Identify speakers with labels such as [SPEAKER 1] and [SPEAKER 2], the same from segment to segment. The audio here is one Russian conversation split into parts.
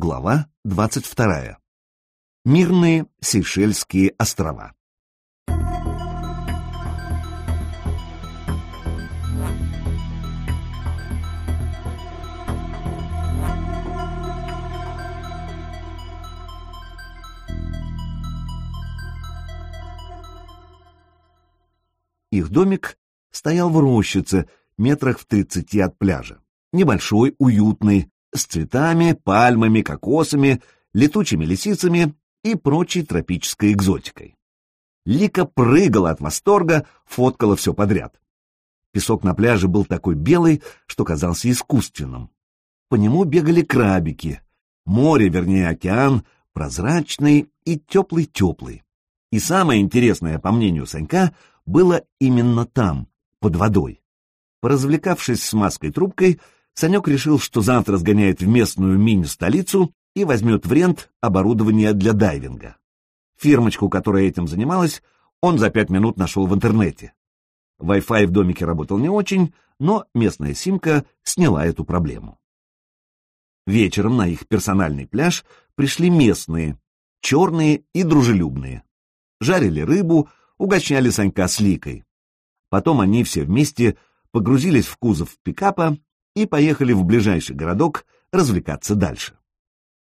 [SPEAKER 1] Глава 22. Мирные Сейшельские острова. Их домик стоял в рощице, метрах в тридцати от пляжа. Небольшой, уютный, с цветами, пальмами, кокосами, летучими лисицами и прочей тропической экзотикой. Лика прыгала от восторга, фоткала все подряд. Песок на пляже был такой белый, что казался искусственным. По нему бегали крабики. Море, вернее океан, прозрачный и теплый-теплый. И самое интересное, по мнению Санька, было именно там, под водой. Поразвлекавшись с маской трубкой, Санек решил, что завтра сгоняет в местную мини-столицу и возьмет в рент оборудование для дайвинга. Фирмочку, которая этим занималась, он за пять минут нашел в интернете. Wi-Fi в домике работал не очень, но местная симка сняла эту проблему. Вечером на их персональный пляж пришли местные, черные и дружелюбные. Жарили рыбу, угощали Санька с Ликой. Потом они все вместе погрузились в кузов пикапа и поехали в ближайший городок развлекаться дальше.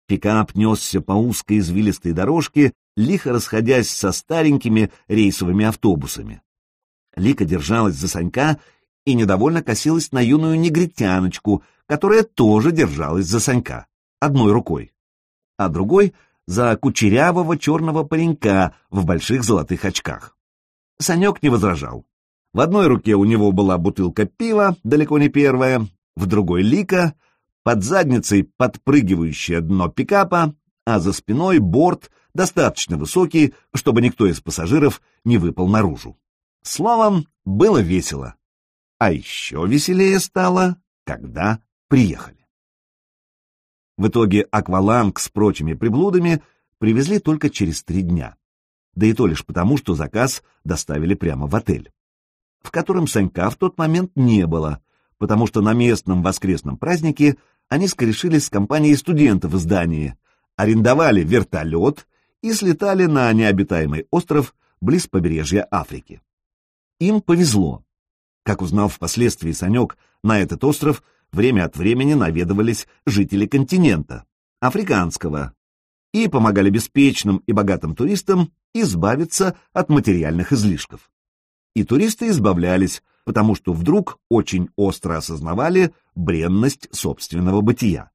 [SPEAKER 1] Пикап несся по узкой извилистой дорожке, лихо расходясь со старенькими рейсовыми автобусами. Лика держалась за Санька и недовольно косилась на юную негритяночку, которая тоже держалась за Санька, одной рукой, а другой — за кучерявого черного паренька в больших золотых очках. Санек не возражал. В одной руке у него была бутылка пива, далеко не первая, в другой лика, под задницей подпрыгивающее дно пикапа, а за спиной борт достаточно высокий, чтобы никто из пассажиров не выпал наружу. Словом, было весело. А еще веселее стало, когда приехали. В итоге акваланг с прочими приблудами привезли только через три дня. Да и то лишь потому, что заказ доставили прямо в отель, в котором Санька в тот момент не было, потому что на местном воскресном празднике они скорешились с компанией студентов из Дании, арендовали вертолет и слетали на необитаемый остров близ побережья Африки. Им повезло. Как узнал впоследствии Санек, на этот остров время от времени наведывались жители континента, африканского, и помогали беспечным и богатым туристам избавиться от материальных излишков. И туристы избавлялись, потому что вдруг очень остро осознавали бренность собственного бытия.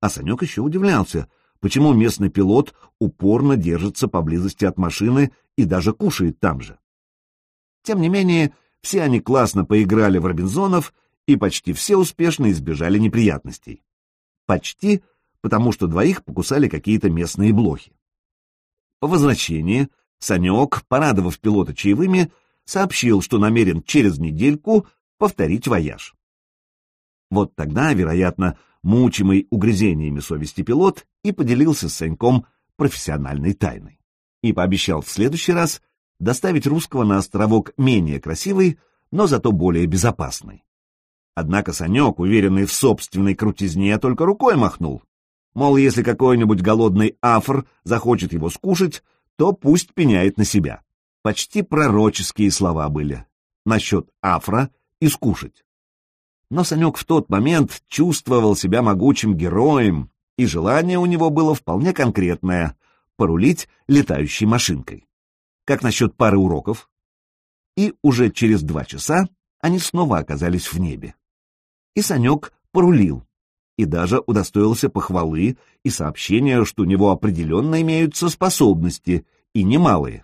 [SPEAKER 1] А Санек еще удивлялся, почему местный пилот упорно держится поблизости от машины и даже кушает там же. Тем не менее, все они классно поиграли в Робинзонов и почти все успешно избежали неприятностей. Почти, потому что двоих покусали какие-то местные блохи. По возвращении Санек, порадовав пилота чаевыми, сообщил, что намерен через недельку повторить вояж. Вот тогда, вероятно, мучимый угрызениями совести пилот и поделился с Саньком профессиональной тайной. И пообещал в следующий раз доставить русского на островок менее красивый, но зато более безопасный. Однако Санек, уверенный в собственной крутизне, только рукой махнул. Мол, если какой-нибудь голодный афр захочет его скушать, то пусть пеняет на себя. Почти пророческие слова были насчет афра и скушать. Но Санек в тот момент чувствовал себя могучим героем, и желание у него было вполне конкретное — порулить летающей машинкой. Как насчет пары уроков? И уже через два часа они снова оказались в небе. И Санек порулил, и даже удостоился похвалы и сообщения, что у него определенно имеются способности, и немалые.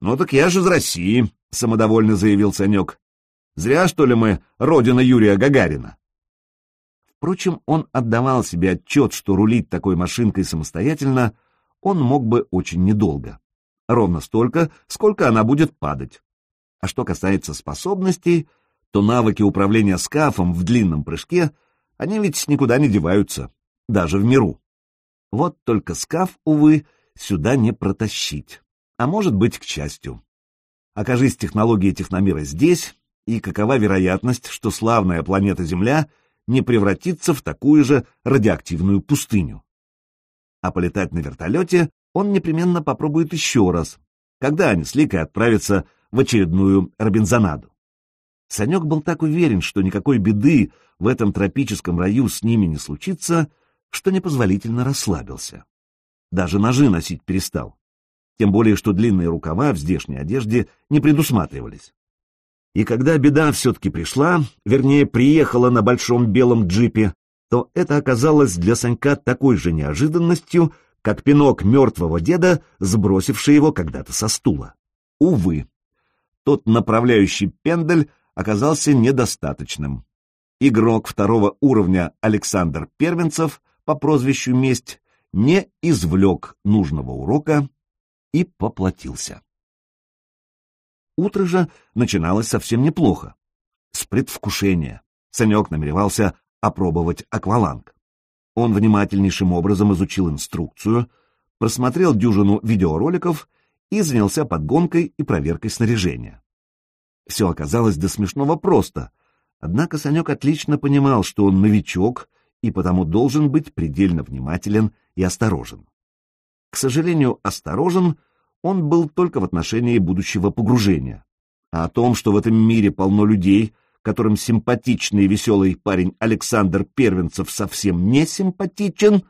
[SPEAKER 1] «Ну так я же из России», — самодовольно заявил Санек. «Зря, что ли, мы родина Юрия Гагарина?» Впрочем, он отдавал себе отчет, что рулить такой машинкой самостоятельно он мог бы очень недолго. Ровно столько, сколько она будет падать. А что касается способностей, то навыки управления скафом в длинном прыжке, они ведь никуда не деваются, даже в миру. Вот только скаф, увы, сюда не протащить а может быть, к счастью. Окажись технологии техномира здесь, и какова вероятность, что славная планета Земля не превратится в такую же радиоактивную пустыню? А полетать на вертолете он непременно попробует еще раз, когда они с Ликой отправятся в очередную Робинзонаду. Санек был так уверен, что никакой беды в этом тропическом раю с ними не случится, что непозволительно расслабился. Даже ножи носить перестал. Тем более, что длинные рукава в здешней одежде не предусматривались. И когда беда все-таки пришла, вернее, приехала на большом белом джипе, то это оказалось для Санька такой же неожиданностью, как пинок мертвого деда, сбросивший его когда-то со стула. Увы, тот направляющий пендель оказался недостаточным. Игрок второго уровня Александр Первенцев по прозвищу Месть не извлек нужного урока и поплатился. Утро же начиналось совсем неплохо. С предвкушения. Санек намеревался опробовать акваланг. Он внимательнейшим образом изучил инструкцию, просмотрел дюжину видеороликов и занялся подгонкой и проверкой снаряжения. Все оказалось до смешного просто, однако Санек отлично понимал, что он новичок и потому должен быть предельно внимателен и осторожен. К сожалению, осторожен он был только в отношении будущего погружения. А о том, что в этом мире полно людей, которым симпатичный и веселый парень Александр Первенцев совсем не симпатичен,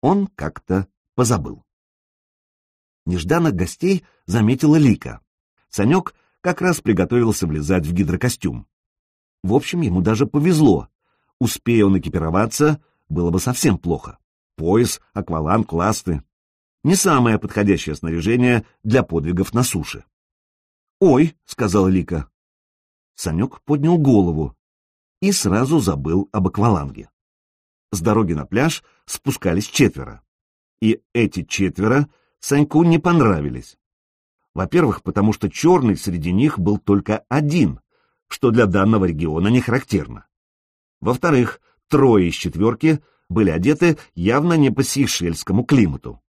[SPEAKER 1] он как-то позабыл. Нежданных гостей заметила Лика. Санек как раз приготовился влезать в гидрокостюм. В общем, ему даже повезло. Успея он экипироваться, было бы совсем плохо. Пояс, акваланг, ласты не самое подходящее снаряжение для подвигов на суше. «Ой», — сказала Лика. Санек поднял голову и сразу забыл об акваланге. С дороги на пляж спускались четверо. И эти четверо Саньку не понравились. Во-первых, потому что черный среди них был только один, что для данного региона не характерно. Во-вторых, трое из четверки были одеты явно не по сейшельскому климату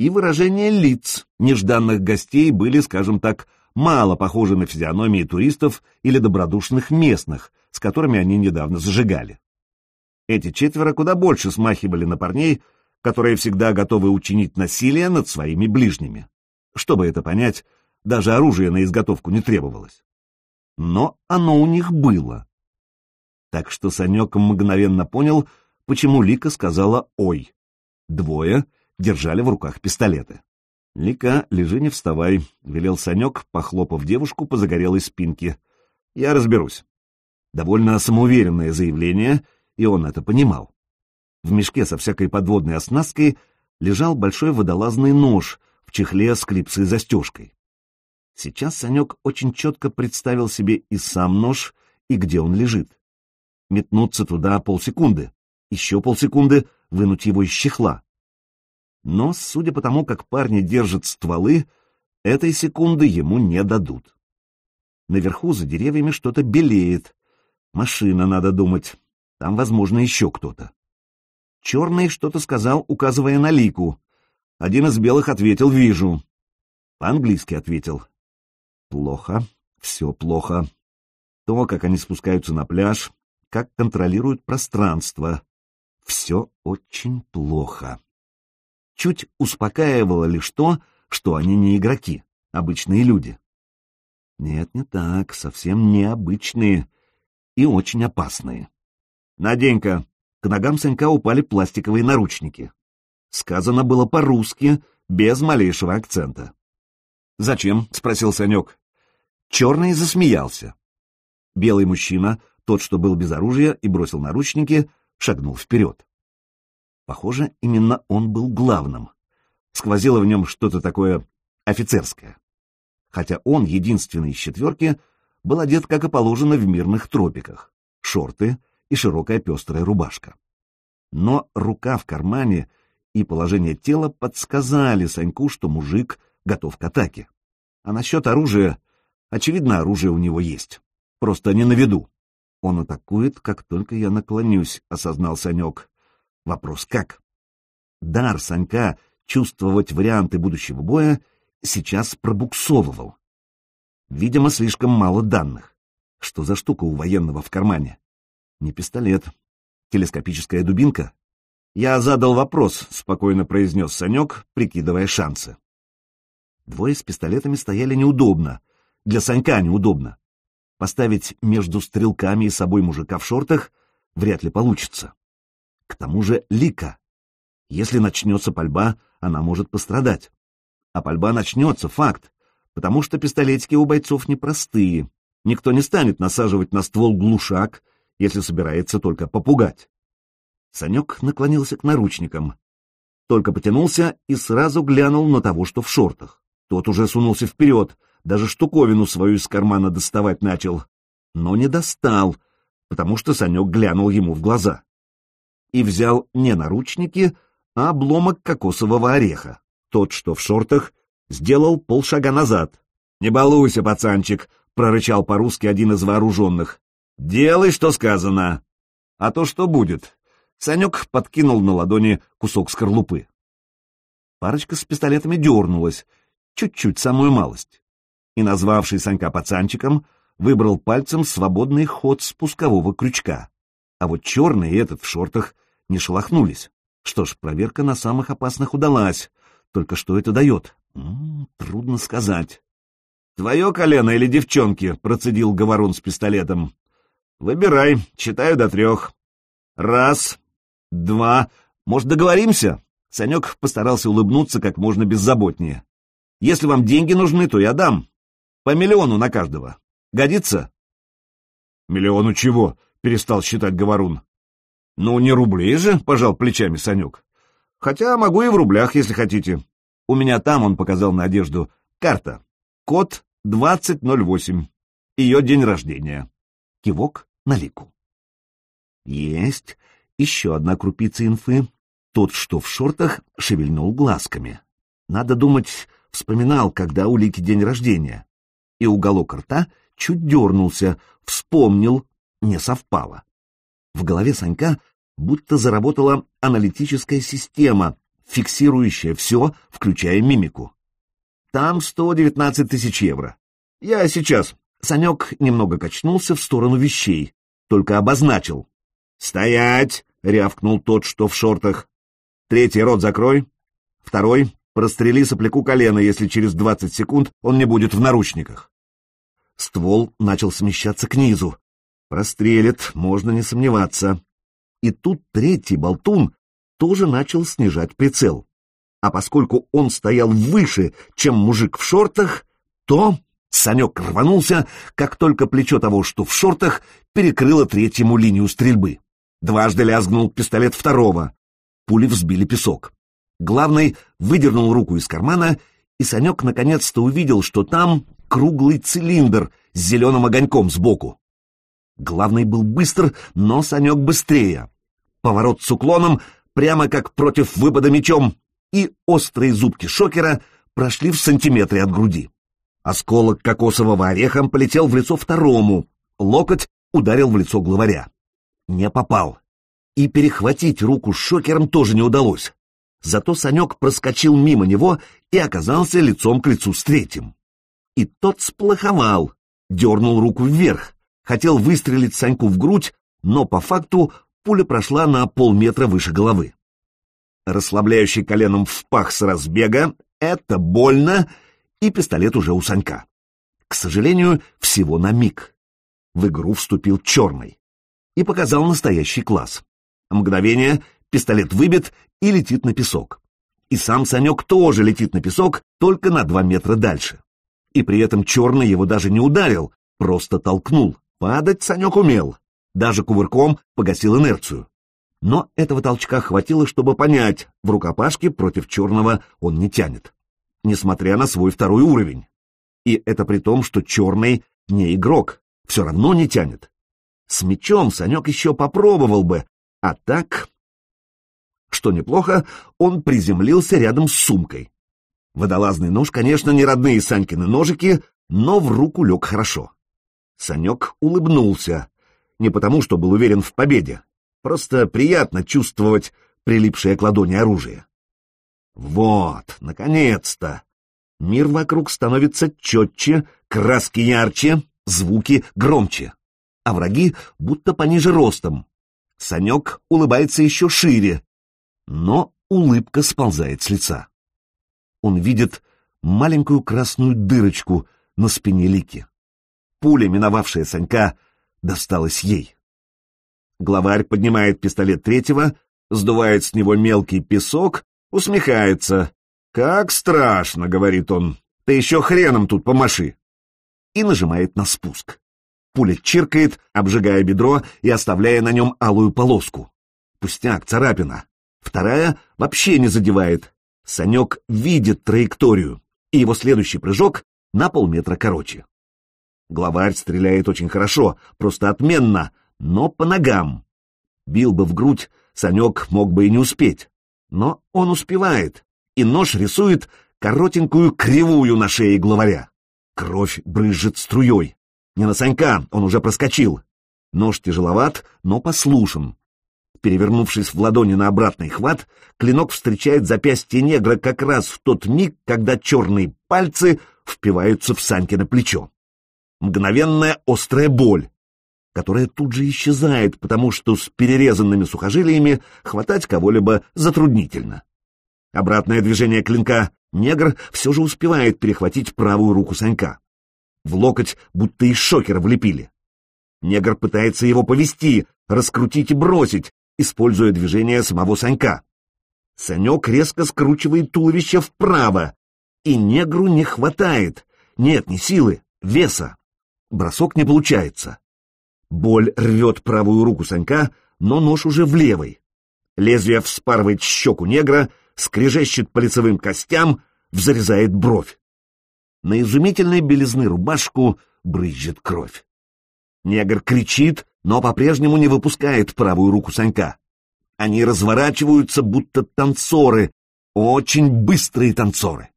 [SPEAKER 1] и выражения лиц нежданных гостей были, скажем так, мало похожи на физиономии туристов или добродушных местных, с которыми они недавно зажигали. Эти четверо куда больше смахивали на парней, которые всегда готовы учинить насилие над своими ближними. Чтобы это понять, даже оружие на изготовку не требовалось. Но оно у них было. Так что Санек мгновенно понял, почему Лика сказала «Ой». Двое — держали в руках пистолеты. «Лика, лежи, не вставай», — велел Санек, похлопав девушку по загорелой спинке. «Я разберусь». Довольно самоуверенное заявление, и он это понимал. В мешке со всякой подводной оснасткой лежал большой водолазный нож в чехле с клипсой застежкой. Сейчас Санек очень четко представил себе и сам нож, и где он лежит. Метнуться туда полсекунды, еще полсекунды вынуть его из чехла. Но, судя по тому, как парни держат стволы, этой секунды ему не дадут. Наверху за деревьями что-то белеет. Машина, надо думать. Там, возможно, еще кто-то. Черный что-то сказал, указывая на лику. Один из белых ответил «Вижу». По-английски ответил. Плохо, все плохо. То, как они спускаются на пляж, как контролируют пространство. Все очень плохо чуть успокаивало лишь то, что они не игроки, обычные люди. Нет, не так, совсем необычные и очень опасные. Наденька, к ногам Санька упали пластиковые наручники. Сказано было по-русски, без малейшего акцента. «Зачем?» — спросил Санек. Черный засмеялся. Белый мужчина, тот, что был без оружия и бросил наручники, шагнул вперед. Похоже, именно он был главным. Сквозило в нем что-то такое офицерское. Хотя он, единственный из четверки, был одет, как и положено, в мирных тропиках. Шорты и широкая пестрая рубашка. Но рука в кармане и положение тела подсказали Саньку, что мужик готов к атаке. А насчет оружия, очевидно, оружие у него есть. Просто не на виду. Он атакует, как только я наклонюсь, осознал Санек. Вопрос как? Дар Санька чувствовать варианты будущего боя сейчас пробуксовывал. Видимо, слишком мало данных. Что за штука у военного в кармане? Не пистолет. Телескопическая дубинка? Я задал вопрос, — спокойно произнес Санек, прикидывая шансы. Двое с пистолетами стояли неудобно. Для Санька неудобно. Поставить между стрелками и собой мужика в шортах вряд ли получится. К тому же Лика. Если начнется пальба, она может пострадать. А пальба начнется, факт, потому что пистолетики у бойцов непростые. Никто не станет насаживать на ствол глушак, если собирается только попугать. Санек наклонился к наручникам. Только потянулся и сразу глянул на того, что в шортах. Тот уже сунулся вперед, даже штуковину свою из кармана доставать начал. Но не достал, потому что Санек глянул ему в глаза. И взял не наручники, а обломок кокосового ореха. Тот, что в шортах, сделал полшага назад. «Не балуйся, пацанчик!» — прорычал по-русски один из вооруженных. «Делай, что сказано!» «А то что будет?» Санек подкинул на ладони кусок скорлупы. Парочка с пистолетами дернулась, чуть-чуть, самую малость. И, назвавший Санька пацанчиком, выбрал пальцем свободный ход спускового крючка. А вот черный и этот в шортах не шелохнулись. Что ж, проверка на самых опасных удалась. Только что это дает? М -м, трудно сказать. «Твое колено или девчонки?» — процедил Говорун с пистолетом. «Выбирай, читаю до трех. Раз, два. Может, договоримся?» Санек постарался улыбнуться как можно беззаботнее. «Если вам деньги нужны, то я дам. По миллиону на каждого. Годится?» «Миллиону чего?» — перестал считать Говорун. «Ну, не рублей же», — пожал плечами Санек. «Хотя могу и в рублях, если хотите. У меня там, — он показал на одежду, — карта. Код 2008. Ее день рождения». Кивок на лику. «Есть еще одна крупица инфы. Тот, что в шортах, шевельнул глазками. Надо думать, вспоминал, когда у Лики день рождения. И уголок рта чуть дернулся, вспомнил, не совпало. В голове Санька будто заработала аналитическая система, фиксирующая все, включая мимику. Там 119 тысяч евро. Я сейчас. Санек немного качнулся в сторону вещей, только обозначил. «Стоять!» — рявкнул тот, что в шортах. «Третий рот закрой. Второй — прострели сопляку колено, если через двадцать секунд он не будет в наручниках». Ствол начал смещаться к низу. Прострелит, можно не сомневаться. И тут третий болтун тоже начал снижать прицел. А поскольку он стоял выше, чем мужик в шортах, то Санек рванулся, как только плечо того, что в шортах, перекрыло третьему линию стрельбы. Дважды лязгнул пистолет второго. Пули взбили песок. Главный выдернул руку из кармана, и Санек наконец-то увидел, что там круглый цилиндр с зеленым огоньком сбоку. Главный был быстр, но Санек быстрее. Поворот с уклоном, прямо как против выпада мечом, и острые зубки шокера прошли в сантиметре от груди. Осколок кокосового ореха полетел в лицо второму, локоть ударил в лицо главаря не попал. И перехватить руку шокером тоже не удалось. Зато Санек проскочил мимо него и оказался лицом к лицу с третьим. И тот сплоховал, дернул руку вверх, хотел выстрелить Саньку в грудь, но по факту пуля прошла на полметра выше головы. Расслабляющий коленом в пах с разбега — это больно, и пистолет уже у Санька. К сожалению, всего на миг. В игру вступил черный и показал настоящий класс. Мгновение, пистолет выбит и летит на песок. И сам Санек тоже летит на песок, только на два метра дальше. И при этом черный его даже не ударил, просто толкнул. Падать Санек умел. Даже кувырком погасил инерцию. Но этого толчка хватило, чтобы понять, в рукопашке против черного он не тянет. Несмотря на свой второй уровень. И это при том, что черный не игрок, все равно не тянет. С мечом Санек еще попробовал бы, а так... Что неплохо, он приземлился рядом с сумкой. Водолазный нож, конечно, не родные Санькины ножики, но в руку лег хорошо. Санек улыбнулся. Не потому, что был уверен в победе. Просто приятно чувствовать прилипшее к ладони оружие. Вот, наконец-то! Мир вокруг становится четче, краски ярче, звуки громче а враги будто пониже ростом. Санек улыбается еще шире. Но улыбка сползает с лица. Он видит маленькую красную дырочку на спине Лики. Пуля, миновавшая Санька, досталась ей. Главарь поднимает пистолет третьего, сдувает с него мелкий песок, усмехается. «Как страшно!» — говорит он. «Ты еще хреном тут помаши!» И нажимает на спуск. Пуля чиркает, обжигая бедро и оставляя на нем алую полоску. Пустяк, царапина. Вторая вообще не задевает. Санек видит траекторию, и его следующий прыжок на полметра короче. Главарь стреляет очень хорошо, просто отменно, но по ногам. Бил бы в грудь, Санек мог бы и не успеть. Но он успевает, и нож рисует коротенькую кривую на шее главаря. Кровь брызжет струей. Не на Санька, он уже проскочил. Нож тяжеловат, но послушен. Перевернувшись в ладони на обратный хват, клинок встречает запястье негра как раз в тот миг, когда черные пальцы впиваются в Саньке на плечо. Мгновенная острая боль, которая тут же исчезает, потому что с перерезанными сухожилиями хватать кого-либо затруднительно. Обратное движение клинка негр все же успевает перехватить правую руку Санька. В локоть будто из шокера влепили. Негр пытается его повести, раскрутить и бросить, используя движение самого Санька. Санек резко скручивает туловище вправо, и негру не хватает. Нет ни силы, веса. Бросок не получается. Боль рвет правую руку Санька, но нож уже в левой. Лезвие вспарывает щеку негра, скрежещет по лицевым костям, взрезает бровь. На изумительной белизны рубашку брызжет кровь. Негр кричит, но по-прежнему не выпускает правую руку Санька. Они разворачиваются, будто танцоры, очень быстрые танцоры.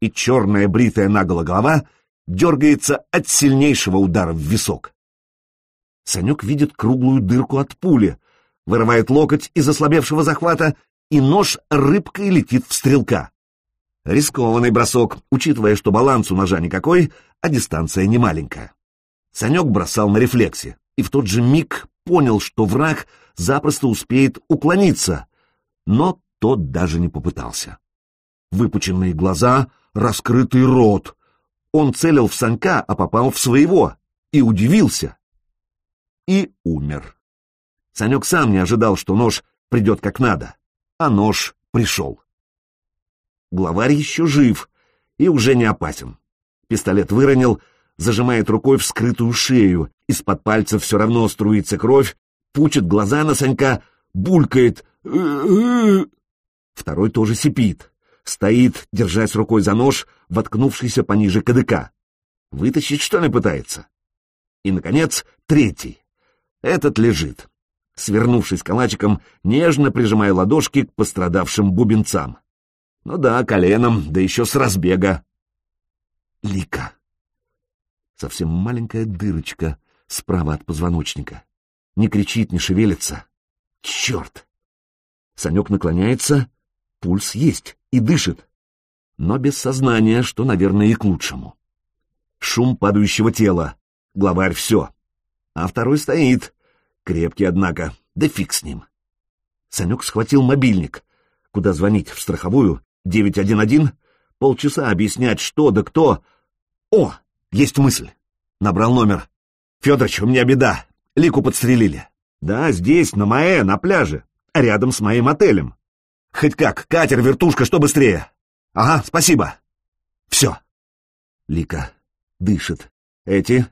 [SPEAKER 1] И черная бритая наголо голова дергается от сильнейшего удара в висок. Санек видит круглую дырку от пули, вырывает локоть из ослабевшего захвата, и нож рыбкой летит в стрелка. Рискованный бросок, учитывая, что баланс у ножа никакой, а дистанция не маленькая. Санек бросал на рефлексе, и в тот же миг понял, что враг запросто успеет уклониться, но тот даже не попытался. Выпученные глаза, раскрытый рот. Он целил в Санька, а попал в своего, и удивился. И умер. Санек сам не ожидал, что нож придет как надо, а нож пришел. Главарь еще жив и уже не опасен. Пистолет выронил, зажимает рукой вскрытую шею, из-под пальцев все равно струится кровь, пучит глаза на Санька, булькает. Второй тоже сипит. Стоит, держась рукой за нож, воткнувшийся пониже кадыка. Вытащить, что ли, пытается? И, наконец, третий. Этот лежит, свернувшись калачиком, нежно прижимая ладошки к пострадавшим бубенцам. Ну да, коленом, да еще с разбега. Лика. Совсем маленькая дырочка справа от позвоночника. Не кричит, не шевелится. Черт! Санек наклоняется, пульс есть и дышит, но без сознания, что, наверное, и к лучшему. Шум падающего тела. Главарь все. А второй стоит. Крепкий, однако. Да фиг с ним. Санек схватил мобильник. Куда звонить? В страховую? 911? Полчаса объяснять, что да кто. О, есть мысль. Набрал номер. Федорович, у меня беда. Лику подстрелили. Да, здесь, на Маэ, на пляже. Рядом с моим отелем. Хоть как, катер, вертушка, что быстрее. Ага, спасибо. Все. Лика дышит. Эти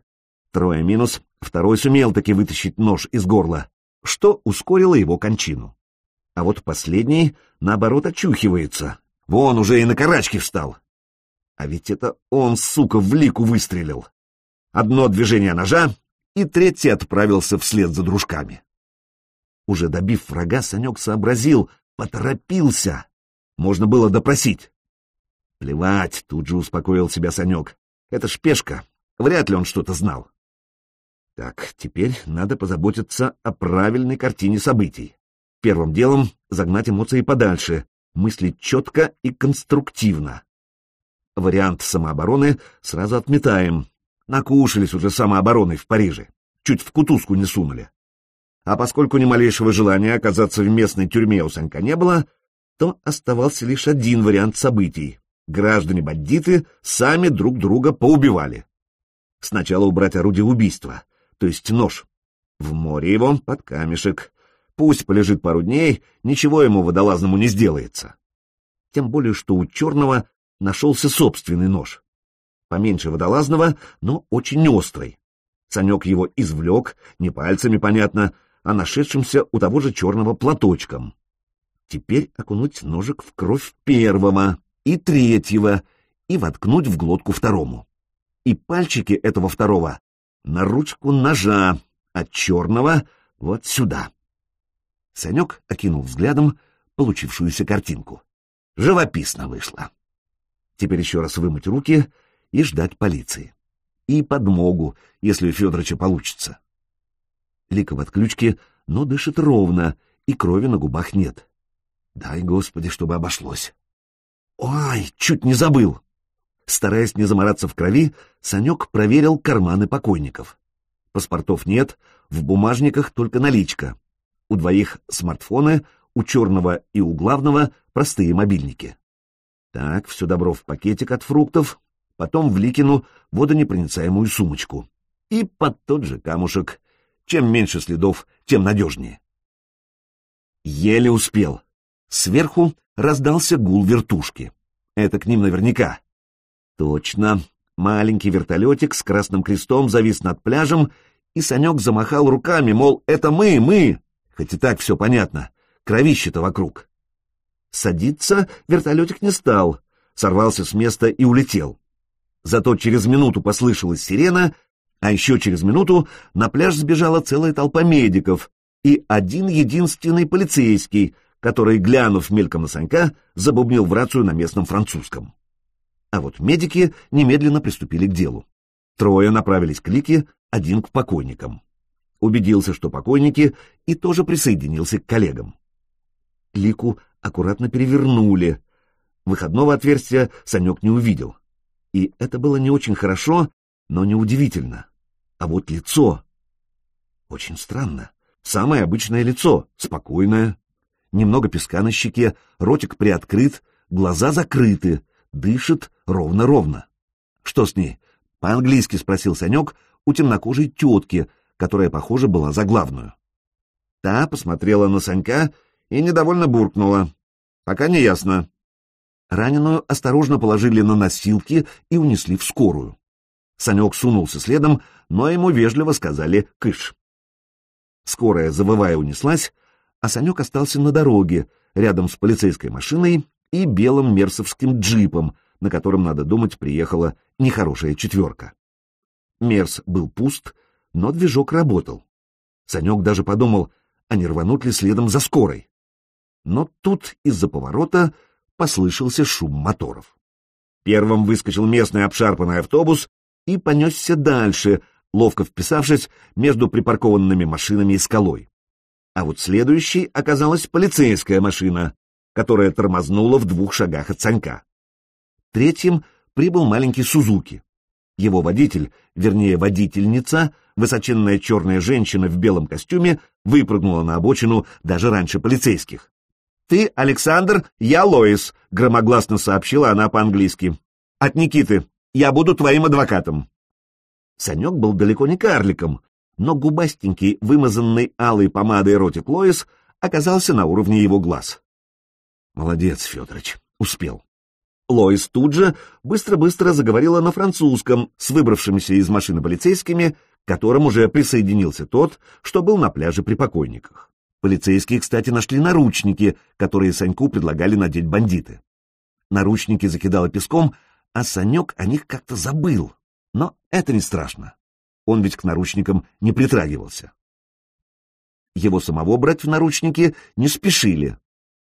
[SPEAKER 1] трое минус. Второй сумел таки вытащить нож из горла, что ускорило его кончину. А вот последний, наоборот, очухивается. Вон уже и на карачки встал. А ведь это он, сука, в лику выстрелил. Одно движение ножа, и третий отправился вслед за дружками. Уже добив врага, Санек сообразил, поторопился. Можно было допросить. Плевать, тут же успокоил себя Санек. Это ж пешка, вряд ли он что-то знал. Так, теперь надо позаботиться о правильной картине событий. Первым делом загнать эмоции подальше, мыслить четко и конструктивно. Вариант самообороны сразу отметаем. Накушались уже самообороной в Париже. Чуть в кутузку не сунули. А поскольку ни малейшего желания оказаться в местной тюрьме у Санька не было, то оставался лишь один вариант событий. Граждане-бандиты сами друг друга поубивали. Сначала убрать орудие убийства, то есть нож. В море его под камешек. Пусть полежит пару дней, ничего ему водолазному не сделается. Тем более, что у черного нашелся собственный нож. Поменьше водолазного, но очень острый. Санек его извлек, не пальцами, понятно, а нашедшимся у того же черного платочком. Теперь окунуть ножик в кровь первого и третьего и воткнуть в глотку второму. И пальчики этого второго на ручку ножа, от черного вот сюда. Санек окинул взглядом получившуюся картинку. Живописно вышло. Теперь еще раз вымыть руки и ждать полиции. И подмогу, если у Федоровича получится. Лика в отключке, но дышит ровно, и крови на губах нет. Дай, Господи, чтобы обошлось. Ой, чуть не забыл. Стараясь не замораться в крови, Санек проверил карманы покойников. Паспортов нет, в бумажниках только наличка. У двоих смартфоны, у черного и у главного простые мобильники. Так, все добро в пакетик от фруктов, потом в Ликину водонепроницаемую сумочку. И под тот же камушек. Чем меньше следов, тем надежнее. Еле успел. Сверху раздался гул вертушки. Это к ним наверняка. Точно. Маленький вертолетик с красным крестом завис над пляжем, и Санек замахал руками, мол, это мы, мы. Хоть и так все понятно. Кровище-то вокруг. Садиться вертолетик не стал, сорвался с места и улетел. Зато через минуту послышалась сирена, а еще через минуту на пляж сбежала целая толпа медиков и один единственный полицейский, который, глянув мельком на Санька, забубнил в рацию на местном французском. А вот медики немедленно приступили к делу. Трое направились к Лике, один к покойникам. Убедился, что покойники, и тоже присоединился к коллегам. Лику аккуратно перевернули. Выходного отверстия Санек не увидел. И это было не очень хорошо, но не удивительно. А вот лицо... Очень странно. Самое обычное лицо, спокойное. Немного песка на щеке, ротик приоткрыт, глаза закрыты, дышит ровно-ровно. Что с ней? По-английски спросил Санек у темнокожей тетки, которая, похоже, была за главную. Та посмотрела на Санька и недовольно буркнула. Пока не ясно. Раненую осторожно положили на носилки и унесли в скорую. Санек сунулся следом, но ему вежливо сказали «кыш». Скорая, завывая, унеслась, а Санек остался на дороге, рядом с полицейской машиной и белым мерсовским джипом, на котором, надо думать, приехала нехорошая четверка. Мерс был пуст, но движок работал. Санек даже подумал, а не рванут ли следом за скорой. Но тут из-за поворота послышался шум моторов. Первым выскочил местный обшарпанный автобус и понесся дальше, ловко вписавшись между припаркованными машинами и скалой. А вот следующей оказалась полицейская машина, которая тормознула в двух шагах от Санька. Третьим прибыл маленький Сузуки. Его водитель, вернее водительница, высоченная черная женщина в белом костюме, выпрыгнула на обочину даже раньше полицейских. «Ты, Александр, я Лоис», — громогласно сообщила она по-английски. «От Никиты. Я буду твоим адвокатом». Санек был далеко не карликом, но губастенький, вымазанный алой помадой ротик Лоис оказался на уровне его глаз. «Молодец, Федорович, успел». Лоис тут же быстро-быстро заговорила на французском с выбравшимися из машины полицейскими, к которым уже присоединился тот, что был на пляже при покойниках. Полицейские, кстати, нашли наручники, которые Саньку предлагали надеть бандиты. Наручники закидало песком, а Санек о них как-то забыл. Но это не страшно. Он ведь к наручникам не притрагивался. Его самого брать в наручники не спешили.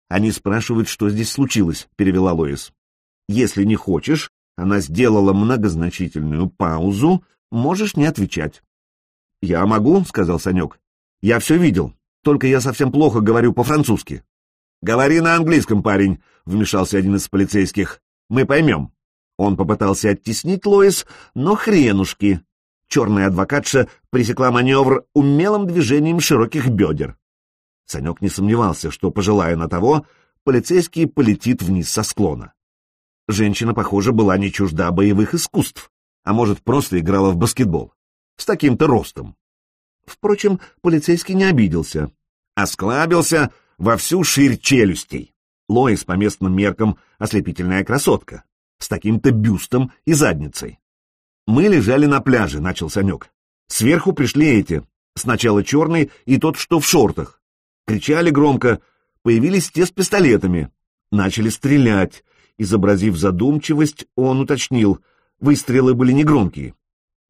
[SPEAKER 1] Они спрашивают, что здесь случилось, перевела Лоис. Если не хочешь, она сделала многозначительную паузу, можешь не отвечать. Я могу, сказал Санек. Я все видел, только я совсем плохо говорю по-французски. Говори на английском, парень, вмешался один из полицейских. Мы поймем. Он попытался оттеснить Лоис, но хренушки. Черная адвокатша пресекла маневр умелым движением широких бедер. Санек не сомневался, что, пожелая на того, полицейский полетит вниз со склона. Женщина, похоже, была не чужда боевых искусств, а может, просто играла в баскетбол. С таким-то ростом. Впрочем, полицейский не обиделся. Осклабился во всю ширь челюстей. Лоис по местным меркам ослепительная красотка, с таким-то бюстом и задницей. Мы лежали на пляже, начал Санек. Сверху пришли эти, сначала черный и тот, что в шортах. Кричали громко, появились те с пистолетами. Начали стрелять. Изобразив задумчивость, он уточнил, выстрелы были негромкие.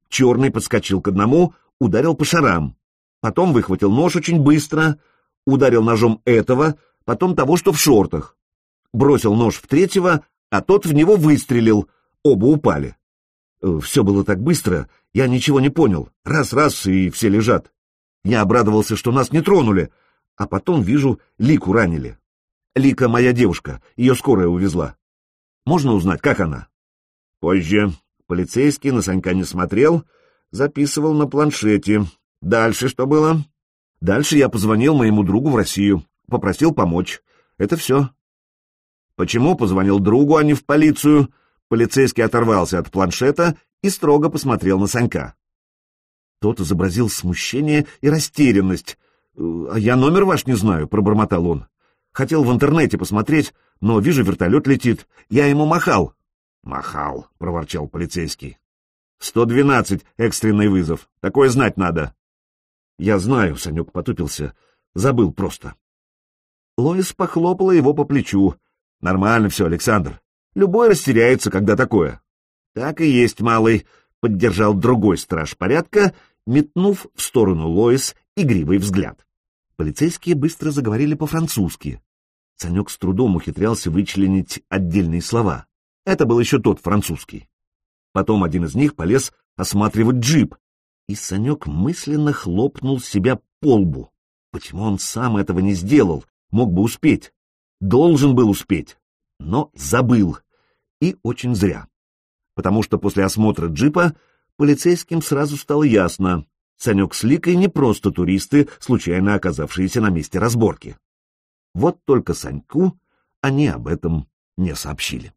[SPEAKER 1] Черный подскочил к одному, ударил по шарам. Потом выхватил нож очень быстро, ударил ножом этого, потом того, что в шортах. Бросил нож в третьего, а тот в него выстрелил, оба упали. Э, все было так быстро, я ничего не понял. Раз-раз, и все лежат. Я обрадовался, что нас не тронули, а потом вижу, Лику ранили. Лика моя девушка, ее скорая увезла. Можно узнать, как она? Позже. Полицейский на Санька не смотрел, записывал на планшете. Дальше что было? Дальше я позвонил моему другу в Россию, попросил помочь. Это все. Почему позвонил другу, а не в полицию? Полицейский оторвался от планшета и строго посмотрел на Санька. Тот изобразил смущение и растерянность. «А я номер ваш не знаю», — пробормотал он. «Хотел в интернете посмотреть, но вижу, вертолет летит. Я ему махал». «Махал», — проворчал полицейский. «Сто двенадцать, экстренный вызов. Такое знать надо». «Я знаю», — Санек потупился. «Забыл просто». Лоис похлопала его по плечу. «Нормально все, Александр. Любой растеряется, когда такое. — Так и есть, малый, — поддержал другой страж порядка, метнув в сторону Лоис игривый взгляд. Полицейские быстро заговорили по-французски. Санек с трудом ухитрялся вычленить отдельные слова. Это был еще тот французский. Потом один из них полез осматривать джип, и Санек мысленно хлопнул себя по лбу. Почему он сам этого не сделал? Мог бы успеть. Должен был успеть но забыл. И очень зря. Потому что после осмотра джипа полицейским сразу стало ясно, Санек с Ликой не просто туристы, случайно оказавшиеся на месте разборки. Вот только Саньку они об этом не сообщили.